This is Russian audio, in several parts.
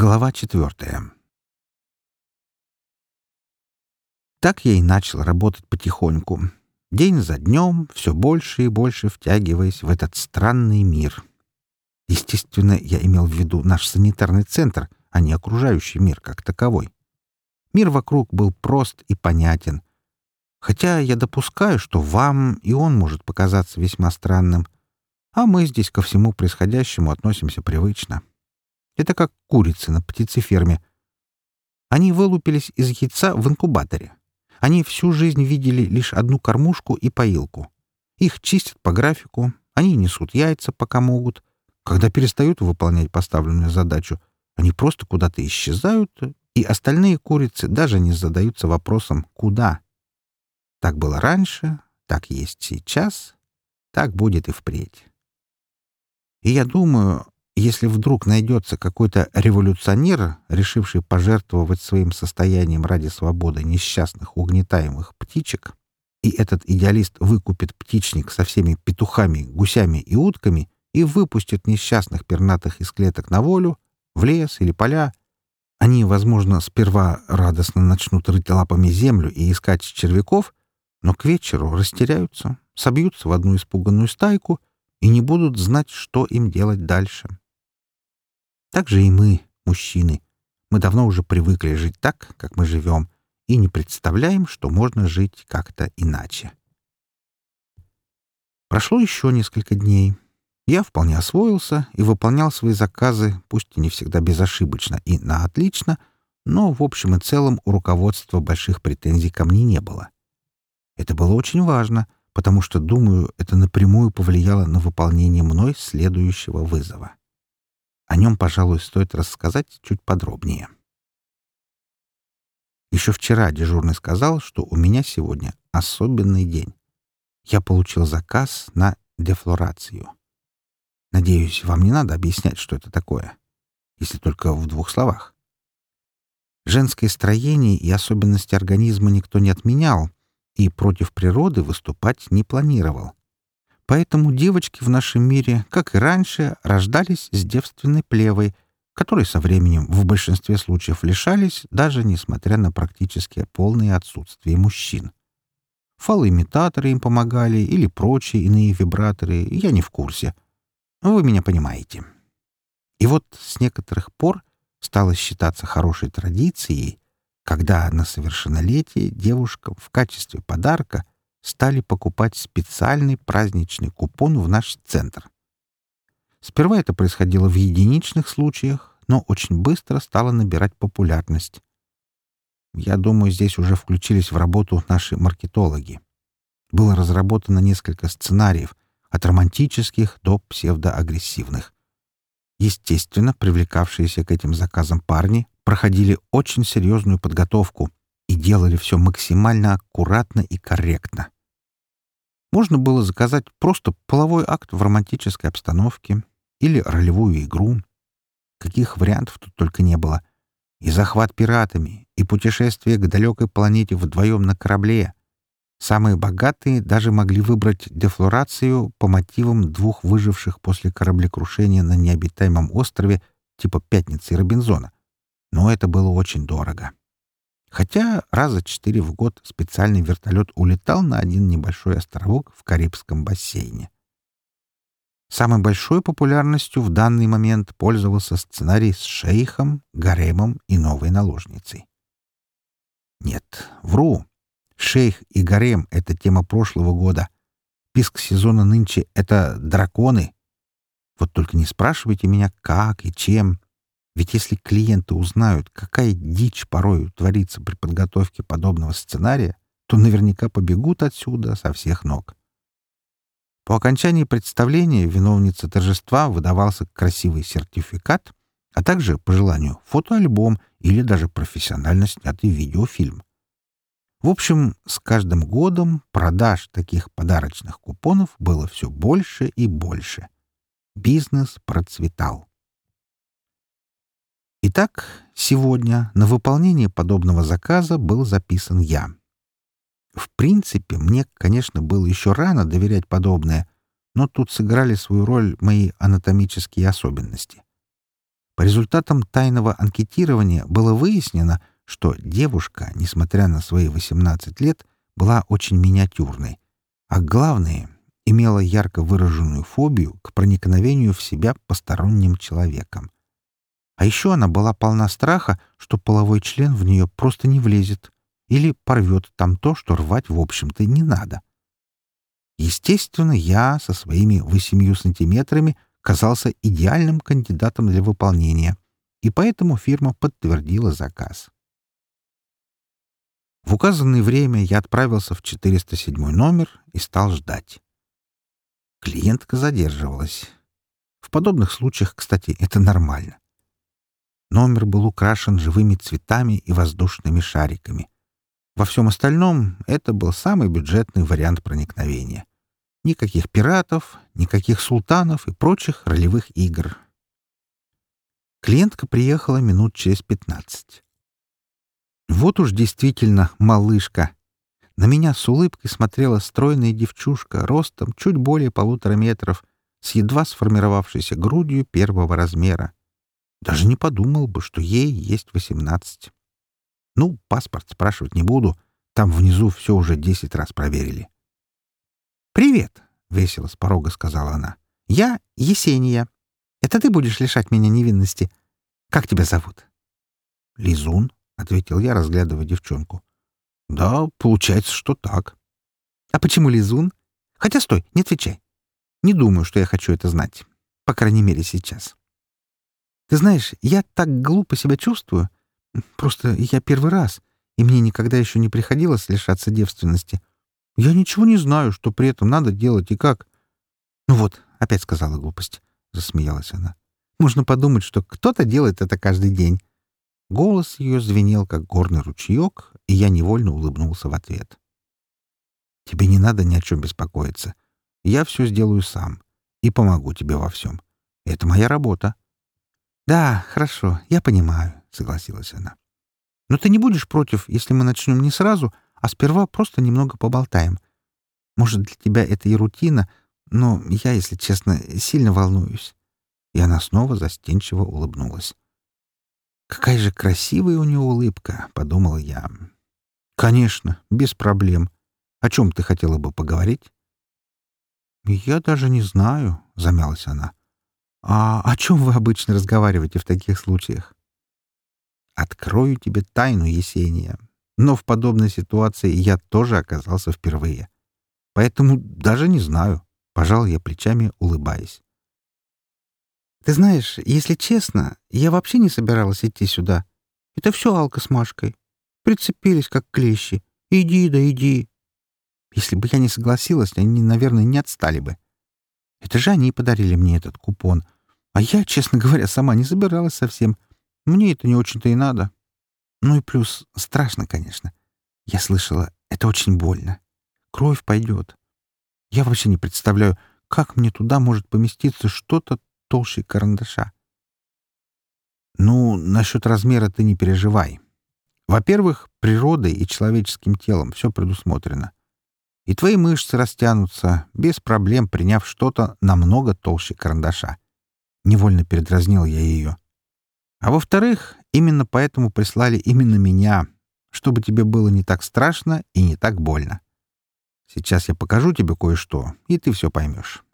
Глава четвертая. Так я и начал работать потихоньку. День за днем, все больше и больше втягиваясь в этот странный мир. Естественно, я имел в виду наш санитарный центр, а не окружающий мир как таковой. Мир вокруг был прост и понятен. Хотя я допускаю, что вам и он может показаться весьма странным, а мы здесь ко всему происходящему относимся привычно. Это как курицы на птицеферме. Они вылупились из яйца в инкубаторе. Они всю жизнь видели лишь одну кормушку и поилку. Их чистят по графику, они несут яйца, пока могут. Когда перестают выполнять поставленную задачу, они просто куда-то исчезают, и остальные курицы даже не задаются вопросом «куда?». Так было раньше, так есть сейчас, так будет и впредь. И я думаю, если вдруг найдется какой-то революционер, решивший пожертвовать своим состоянием ради свободы несчастных угнетаемых птичек, и этот идеалист выкупит птичник со всеми петухами, гусями и утками и выпустит несчастных пернатых из клеток на волю, в лес или поля, они, возможно, сперва радостно начнут рыть лапами землю и искать червяков, но к вечеру растеряются, собьются в одну испуганную стайку и не будут знать, что им делать дальше. Так же и мы, мужчины. Мы давно уже привыкли жить так, как мы живем, и не представляем, что можно жить как-то иначе. Прошло еще несколько дней. Я вполне освоился и выполнял свои заказы, пусть и не всегда безошибочно и на отлично, но в общем и целом у руководства больших претензий ко мне не было. Это было очень важно, потому что, думаю, это напрямую повлияло на выполнение мной следующего вызова. О нем, пожалуй, стоит рассказать чуть подробнее. Еще вчера дежурный сказал, что у меня сегодня особенный день. Я получил заказ на дефлорацию. Надеюсь, вам не надо объяснять, что это такое, если только в двух словах. Женское строение и особенности организма никто не отменял, и против природы выступать не планировал. Поэтому девочки в нашем мире, как и раньше, рождались с девственной плевой, которой со временем в большинстве случаев лишались, даже несмотря на практически полное отсутствие мужчин. Фалоимитаторы им помогали или прочие иные вибраторы, я не в курсе. Вы меня понимаете. И вот с некоторых пор стало считаться хорошей традицией, когда на совершеннолетие девушкам в качестве подарка — стали покупать специальный праздничный купон в наш центр. Сперва это происходило в единичных случаях, но очень быстро стало набирать популярность. Я думаю, здесь уже включились в работу наши маркетологи. Было разработано несколько сценариев, от романтических до псевдоагрессивных. Естественно, привлекавшиеся к этим заказам парни проходили очень серьезную подготовку и делали все максимально аккуратно и корректно. Можно было заказать просто половой акт в романтической обстановке или ролевую игру. Каких вариантов тут только не было. И захват пиратами, и путешествие к далекой планете вдвоем на корабле. Самые богатые даже могли выбрать дефлорацию по мотивам двух выживших после кораблекрушения на необитаемом острове типа Пятницы и Робинзона. Но это было очень дорого. Хотя раза четыре в год специальный вертолет улетал на один небольшой островок в Карибском бассейне. Самой большой популярностью в данный момент пользовался сценарий с шейхом, гаремом и новой наложницей. Нет, вру. Шейх и гарем — это тема прошлого года. Писк сезона нынче — это драконы. Вот только не спрашивайте меня, как и чем. Ведь если клиенты узнают, какая дичь порой творится при подготовке подобного сценария, то наверняка побегут отсюда со всех ног. По окончании представления виновнице торжества выдавался красивый сертификат, а также, по желанию, фотоальбом или даже профессионально снятый видеофильм. В общем, с каждым годом продаж таких подарочных купонов было все больше и больше. Бизнес процветал. Итак, сегодня на выполнение подобного заказа был записан я. В принципе, мне, конечно, было еще рано доверять подобное, но тут сыграли свою роль мои анатомические особенности. По результатам тайного анкетирования было выяснено, что девушка, несмотря на свои 18 лет, была очень миниатюрной, а главное, имела ярко выраженную фобию к проникновению в себя посторонним человеком. А еще она была полна страха, что половой член в нее просто не влезет или порвет там то, что рвать, в общем-то, не надо. Естественно, я со своими восемью сантиметрами казался идеальным кандидатом для выполнения, и поэтому фирма подтвердила заказ. В указанное время я отправился в 407 номер и стал ждать. Клиентка задерживалась. В подобных случаях, кстати, это нормально. Номер был украшен живыми цветами и воздушными шариками. Во всем остальном это был самый бюджетный вариант проникновения. Никаких пиратов, никаких султанов и прочих ролевых игр. Клиентка приехала минут через пятнадцать. Вот уж действительно малышка. На меня с улыбкой смотрела стройная девчушка ростом чуть более полутора метров, с едва сформировавшейся грудью первого размера. Даже не подумал бы, что ей есть восемнадцать. Ну, паспорт спрашивать не буду. Там внизу все уже десять раз проверили. «Привет!» — весело с порога сказала она. «Я Есения. Это ты будешь лишать меня невинности. Как тебя зовут?» «Лизун», — ответил я, разглядывая девчонку. «Да, получается, что так». «А почему Лизун? Хотя стой, не отвечай. Не думаю, что я хочу это знать. По крайней мере, сейчас. Ты знаешь, я так глупо себя чувствую. Просто я первый раз, и мне никогда еще не приходилось лишаться девственности. Я ничего не знаю, что при этом надо делать и как. Ну вот, опять сказала глупость, — засмеялась она. Можно подумать, что кто-то делает это каждый день. Голос ее звенел, как горный ручеек, и я невольно улыбнулся в ответ. «Тебе не надо ни о чем беспокоиться. Я все сделаю сам и помогу тебе во всем. Это моя работа». «Да, хорошо, я понимаю», — согласилась она. «Но ты не будешь против, если мы начнем не сразу, а сперва просто немного поболтаем. Может, для тебя это и рутина, но я, если честно, сильно волнуюсь». И она снова застенчиво улыбнулась. «Какая же красивая у нее улыбка», — подумал я. «Конечно, без проблем. О чем ты хотела бы поговорить?» «Я даже не знаю», — замялась она. «А о чем вы обычно разговариваете в таких случаях?» «Открою тебе тайну, Есения. Но в подобной ситуации я тоже оказался впервые. Поэтому даже не знаю», — пожал я плечами, улыбаясь. «Ты знаешь, если честно, я вообще не собиралась идти сюда. Это все Алка с Машкой. Прицепились, как клещи. Иди да иди. Если бы я не согласилась, они, наверное, не отстали бы. Это же они подарили мне этот купон. А я, честно говоря, сама не собиралась совсем. Мне это не очень-то и надо. Ну и плюс страшно, конечно. Я слышала, это очень больно. Кровь пойдет. Я вообще не представляю, как мне туда может поместиться что-то толще карандаша. Ну, насчет размера ты не переживай. Во-первых, природой и человеческим телом все предусмотрено и твои мышцы растянутся, без проблем приняв что-то намного толще карандаша. Невольно передразнил я ее. А во-вторых, именно поэтому прислали именно меня, чтобы тебе было не так страшно и не так больно. Сейчас я покажу тебе кое-что, и ты все поймешь.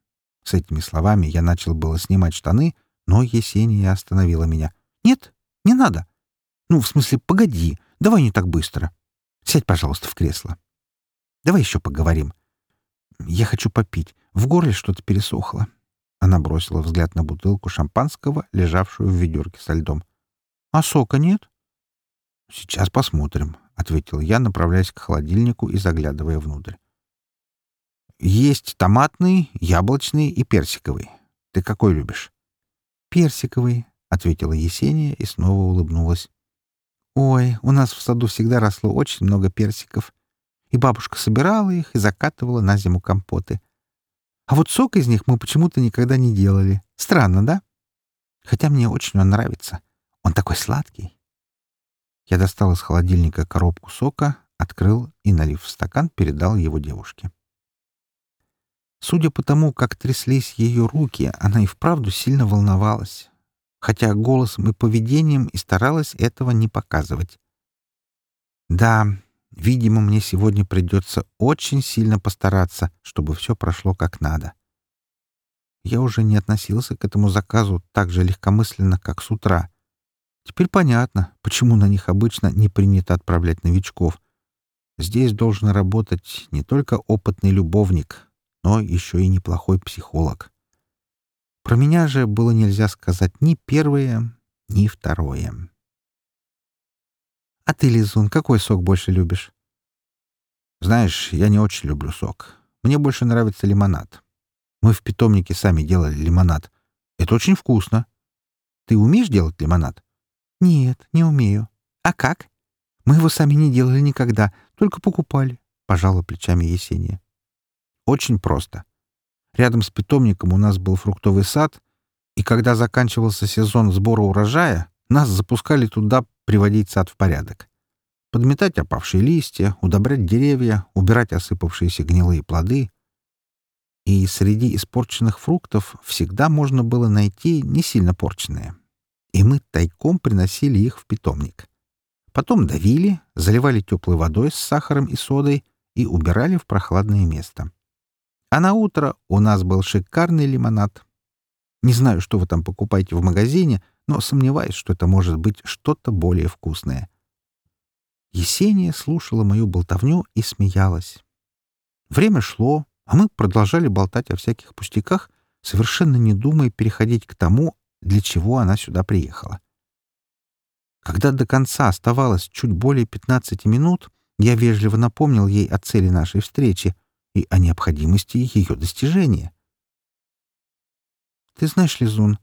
С этими словами я начал было снимать штаны, но Есения остановила меня. «Нет, не надо. Ну, в смысле, погоди, давай не так быстро. Сядь, пожалуйста, в кресло». Давай еще поговорим. Я хочу попить. В горле что-то пересохло. Она бросила взгляд на бутылку шампанского, лежавшую в ведерке со льдом. «А сока нет?» «Сейчас посмотрим», — ответил я, направляясь к холодильнику и заглядывая внутрь. «Есть томатный, яблочный и персиковый. Ты какой любишь?» «Персиковый», — ответила Есения и снова улыбнулась. «Ой, у нас в саду всегда росло очень много персиков и бабушка собирала их и закатывала на зиму компоты. А вот сок из них мы почему-то никогда не делали. Странно, да? Хотя мне очень он нравится. Он такой сладкий. Я достал из холодильника коробку сока, открыл и, налив в стакан, передал его девушке. Судя по тому, как тряслись ее руки, она и вправду сильно волновалась. хотя голосом и поведением и старалась этого не показывать. Да, видимо, мне сегодня придется очень сильно постараться, чтобы все прошло как надо. Я уже не относился к этому заказу так же легкомысленно, как с утра. Теперь понятно, почему на них обычно не принято отправлять новичков. Здесь должен работать не только опытный любовник, но еще и неплохой психолог. Про меня же было нельзя сказать ни первое, ни второе. «А ты, Лизун, какой сок больше любишь?» «Знаешь, я не очень люблю сок. Мне больше нравится лимонад. Мы в питомнике сами делали лимонад. Это очень вкусно. Ты умеешь делать лимонад?» «Нет, не умею. А как?» «Мы его сами не делали никогда, только покупали», — пожала плечами Есения. «Очень просто. Рядом с питомником у нас был фруктовый сад, и когда заканчивался сезон сбора урожая, нас запускали туда приводить сад в порядок. Подметать опавшие листья, удобрять деревья, убирать осыпавшиеся гнилые плоды. И среди испорченных фруктов всегда можно было найти не сильно порченные. И мы тайком приносили их в питомник. Потом давили, заливали теплой водой с сахаром и содой и убирали в прохладное место. А на утро у нас был шикарный лимонад. Не знаю, что вы там покупаете в магазине, но сомневаюсь, что это может быть что-то более вкусное. Есения слушала мою болтовню и смеялась. Время шло, а мы продолжали болтать о всяких пустяках, совершенно не думая переходить к тому, для чего она сюда приехала. Когда до конца оставалось чуть более 15 минут, я вежливо напомнил ей о цели нашей встречи, и о необходимости ее достижения. «Ты знаешь, Лизун,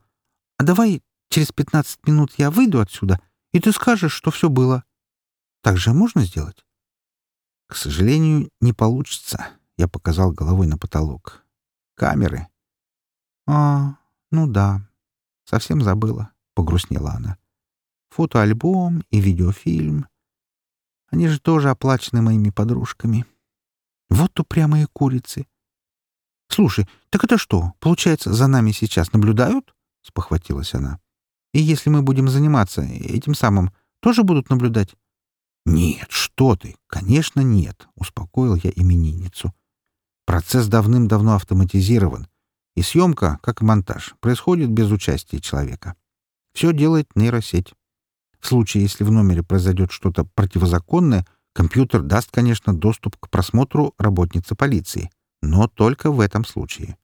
а давай через пятнадцать минут я выйду отсюда, и ты скажешь, что все было. Так же можно сделать?» «К сожалению, не получится», — я показал головой на потолок. «Камеры». «А, ну да, совсем забыла», — погрустнела она. «Фотоальбом и видеофильм. Они же тоже оплачены моими подружками». Вот упрямые курицы. «Слушай, так это что, получается, за нами сейчас наблюдают?» — спохватилась она. «И если мы будем заниматься этим самым, тоже будут наблюдать?» «Нет, что ты! Конечно, нет!» — успокоил я именинницу. «Процесс давным-давно автоматизирован, и съемка, как и монтаж, происходит без участия человека. Все делает нейросеть. В случае, если в номере произойдет что-то противозаконное — Компьютер даст, конечно, доступ к просмотру работницы полиции, но только в этом случае.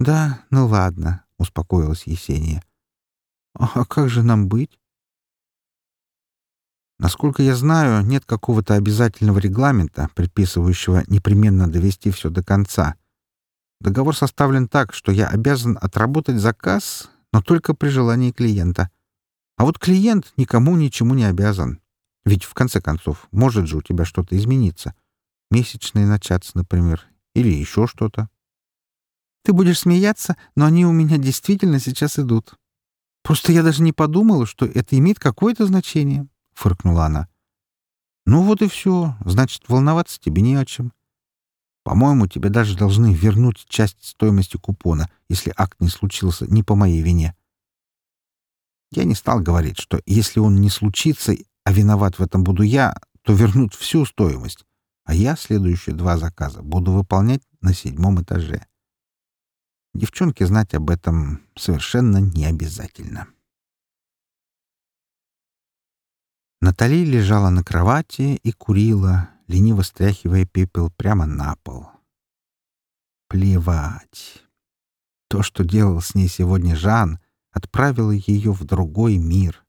«Да, ну ладно», — успокоилась Есения. «А как же нам быть?» Насколько я знаю, нет какого-то обязательного регламента, предписывающего непременно довести все до конца. Договор составлен так, что я обязан отработать заказ, но только при желании клиента. А вот клиент никому ничему не обязан. Ведь, в конце концов, может же у тебя что-то измениться. Месячные начаться, например, или еще что-то. Ты будешь смеяться, но они у меня действительно сейчас идут. Просто я даже не подумала, что это имеет какое-то значение, — фыркнула она. Ну вот и все. Значит, волноваться тебе не о чем. По-моему, тебе даже должны вернуть часть стоимости купона, если акт не случился не по моей вине. Я не стал говорить, что если он не случится, а виноват в этом буду я, то вернут всю стоимость, а я следующие два заказа буду выполнять на седьмом этаже. Девчонке знать об этом совершенно не обязательно. Натали лежала на кровати и курила, лениво стряхивая пепел прямо на пол. Плевать. То, что делал с ней сегодня Жан, отправило ее в другой мир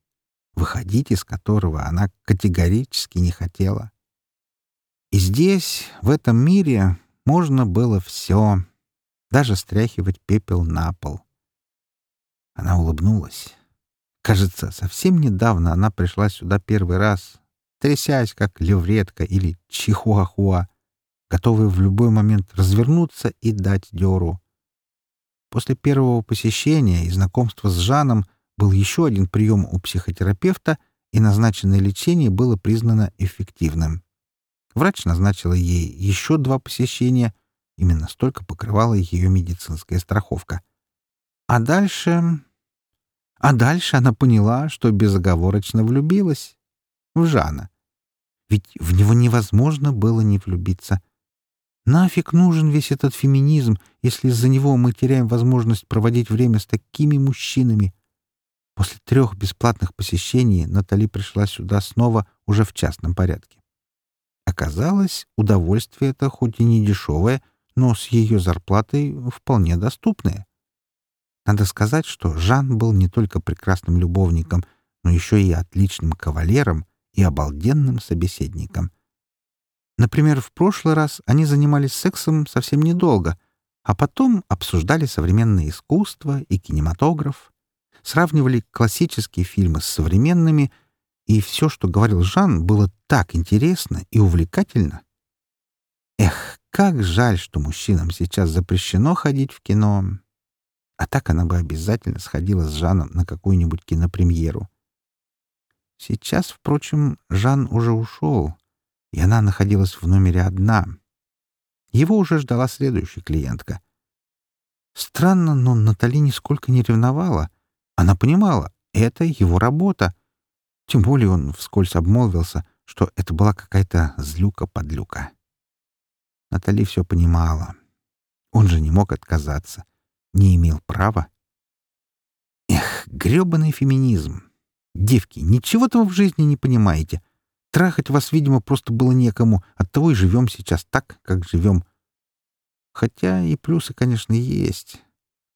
выходить из которого она категорически не хотела. И здесь, в этом мире, можно было все, даже стряхивать пепел на пол. Она улыбнулась. Кажется, совсем недавно она пришла сюда первый раз, трясясь, как левретка или чихуахуа, готовая в любой момент развернуться и дать дёру. После первого посещения и знакомства с Жаном — был еще один прием у психотерапевта, и назначенное лечение было признано эффективным. Врач назначила ей еще два посещения, именно столько покрывала ее медицинская страховка. А дальше... А дальше она поняла, что безоговорочно влюбилась в Жана. Ведь в него невозможно было не влюбиться. Нафиг нужен весь этот феминизм, если из-за него мы теряем возможность проводить время с такими мужчинами? После трех бесплатных посещений Натали пришла сюда снова уже в частном порядке. Оказалось, удовольствие это хоть и не дешевое, но с ее зарплатой вполне доступное. Надо сказать, что Жан был не только прекрасным любовником, но еще и отличным кавалером и обалденным собеседником. Например, в прошлый раз они занимались сексом совсем недолго, а потом обсуждали современное искусство и кинематограф, сравнивали классические фильмы с современными, и все, что говорил Жан, было так интересно и увлекательно. Эх, как жаль, что мужчинам сейчас запрещено ходить в кино. А так она бы обязательно сходила с Жаном на какую-нибудь кинопремьеру. Сейчас, впрочем, Жан уже ушел, и она находилась в номере одна. Его уже ждала следующая клиентка. Странно, но Натали нисколько не ревновала. Она понимала, это его работа. Тем более он вскользь обмолвился, что это была какая-то злюка-подлюка. Натали все понимала. Он же не мог отказаться. Не имел права. Эх, грёбаный феминизм! Девки, ничего-то в жизни не понимаете. Трахать вас, видимо, просто было некому, оттого и живем сейчас так, как живем. Хотя и плюсы, конечно, есть.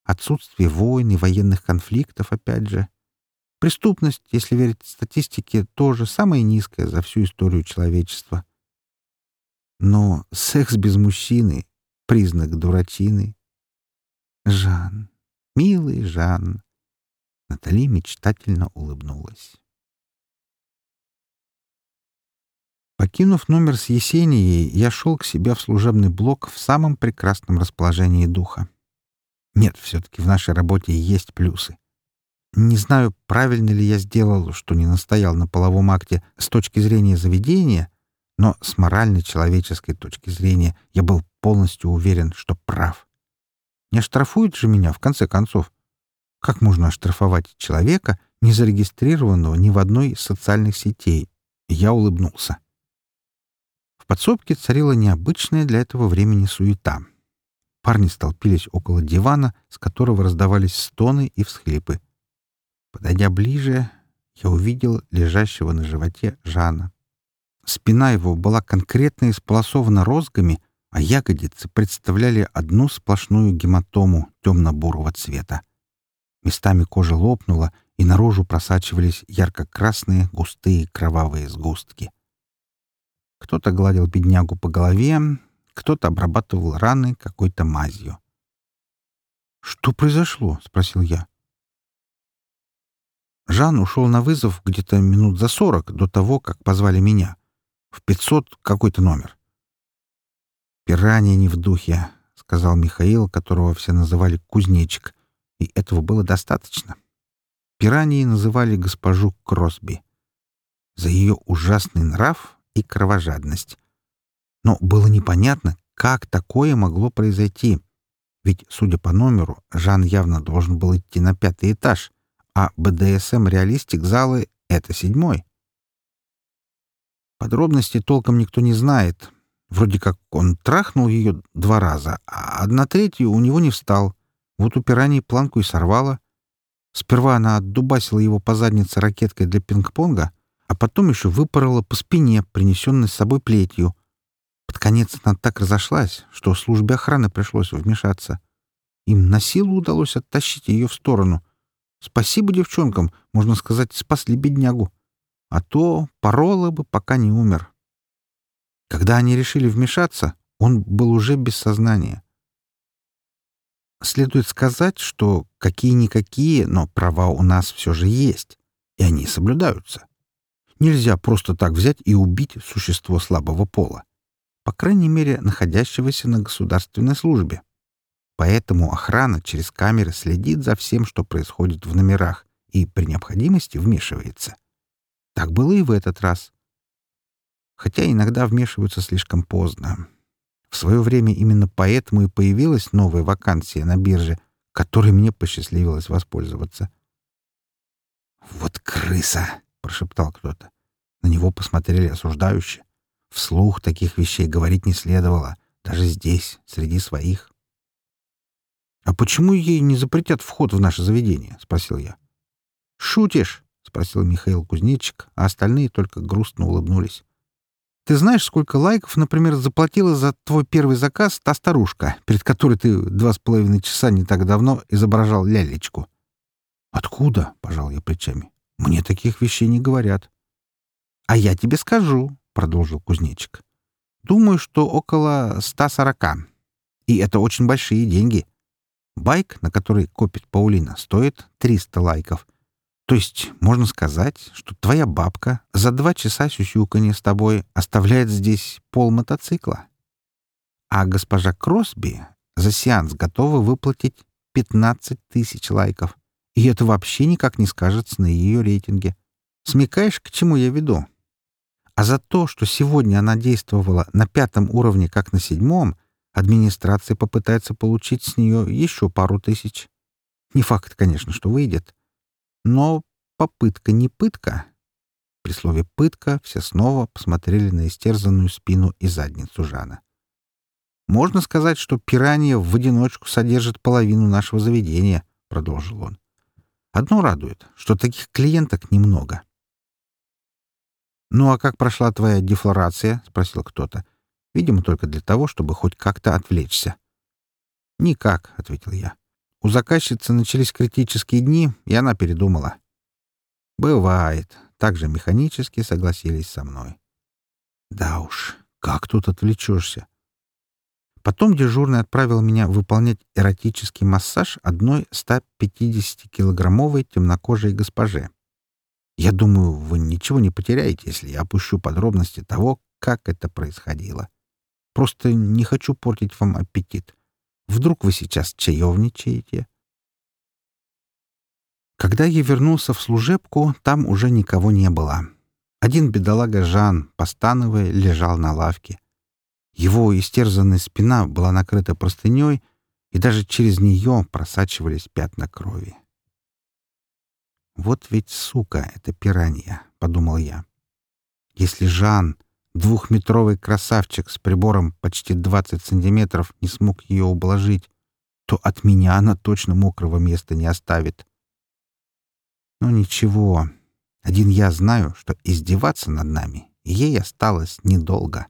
Отсутствие войн и военных конфликтов, опять же. Преступность, если верить статистике, тоже самая низкая за всю историю человечества. Но секс без мужчины — признак дурачины. Жан, милый Жан, Натали мечтательно улыбнулась. Покинув номер с Есенией, я шел к себе в служебный блок в самом прекрасном расположении духа. Нет, все-таки в нашей работе есть плюсы. Не знаю, правильно ли я сделал, что не настоял на половом акте с точки зрения заведения, но с морально-человеческой точки зрения я был полностью уверен, что прав. Не оштрафуют же меня, в конце концов. Как можно оштрафовать человека, не зарегистрированного ни в одной из социальных сетей? Я улыбнулся. В подсобке царила необычная для этого времени суета. Парни столпились около дивана, с которого раздавались стоны и всхлипы. Подойдя ближе, я увидел лежащего на животе Жана. Спина его была конкретно исполосована розгами, а ягодицы представляли одну сплошную гематому темно-бурого цвета. Местами кожа лопнула, и наружу просачивались ярко-красные густые кровавые сгустки. Кто-то гладил беднягу по голове, кто-то обрабатывал раны какой-то мазью. «Что произошло?» — спросил я. Жан ушел на вызов где-то минут за сорок до того, как позвали меня. В пятьсот какой-то номер. «Пиранья не в духе», — сказал Михаил, которого все называли Кузнечик, и этого было достаточно. Пираньей называли госпожу Кросби за ее ужасный нрав и кровожадность. Но было непонятно, как такое могло произойти. Ведь, судя по номеру, Жан явно должен был идти на пятый этаж, а БДСМ-реалистик залы — это седьмой. Подробностей толком никто не знает. Вроде как он трахнул ее два раза, а одна третью у него не встал. Вот у пираньи планку и сорвала. Сперва она отдубасила его по заднице ракеткой для пинг-понга, а потом еще выпорола по спине, принесенной с собой плетью. Под конец она так разошлась, что службе охраны пришлось вмешаться. Им на силу удалось оттащить ее в сторону. Спасибо девчонкам, можно сказать, спасли беднягу. А то порола бы, пока не умер. Когда они решили вмешаться, он был уже без сознания. Следует сказать, что какие-никакие, но права у нас все же есть, и они соблюдаются. Нельзя просто так взять и убить существо слабого пола, по крайней мере, находящегося на государственной службе. Поэтому охрана через камеры следит за всем, что происходит в номерах, и при необходимости вмешивается. Так было и в этот раз. Хотя иногда вмешиваются слишком поздно. В свое время именно поэтому и появилась новая вакансия на бирже, которой мне посчастливилось воспользоваться. «Крыса!» — прошептал кто-то. На него посмотрели осуждающе. Вслух таких вещей говорить не следовало, даже здесь, среди своих. «А почему ей не запретят вход в наше заведение?» — спросил я. «Шутишь?» — спросил Михаил Кузнечик, а остальные только грустно улыбнулись. «Ты знаешь, сколько лайков, например, заплатила за твой первый заказ та старушка, перед которой ты два с половиной часа не так давно изображал лялечку?» «Откуда?» — пожал я плечами. «Мне таких вещей не говорят». «А я тебе скажу», — продолжил кузнечик. «Думаю, что около ста сорока. И это очень большие деньги. Байк, на который копит Паулина, стоит 300 лайков. То есть можно сказать, что твоя бабка за два часа сюсюканья с тобой оставляет здесь пол мотоцикла. А госпожа Кросби за сеанс готова выплатить 15 тысяч лайков. И это вообще никак не скажется на ее рейтинге. Смекаешь, к чему я веду? А за то, что сегодня она действовала на пятом уровне, как на седьмом, администрация попытается получить с нее еще пару тысяч. Не факт, конечно, что выйдет. Но попытка не пытка. При слове «пытка» все снова посмотрели на истерзанную спину и задницу Жана. «Можно сказать, что пиранья в одиночку содержит половину нашего заведения», — продолжил он. «Одно радует, что таких клиенток немного». «Ну а как прошла твоя дефлорация?» — спросил кто-то. Видимо, только для того, чтобы хоть как-то отвлечься. «Никак», — ответил я. «У заказчицы начались критические дни, и она передумала». «Бывает», — также механически согласились со мной. «Да уж, как тут отвлечешься?» Потом дежурный отправил меня выполнять эротический массаж одной 150-килограммовой темнокожей госпоже. Я думаю, вы ничего не потеряете, если я опущу подробности того, как это происходило. Просто не хочу портить вам аппетит. Вдруг вы сейчас чаевничаете?» Когда я вернулся в служебку, там уже никого не было. Один бедолага Жан, постановая, лежал на лавке. Его истерзанная спина была накрыта простыней, и даже через нее просачивались пятна крови. «Вот ведь сука, это пиранья», — подумал я. «Если Жан двухметровый красавчик с прибором почти 20 сантиметров не смог ее ублажить, то от меня она точно мокрого места не оставит. Но ничего, один я знаю, что издеваться над нами ей осталось недолго.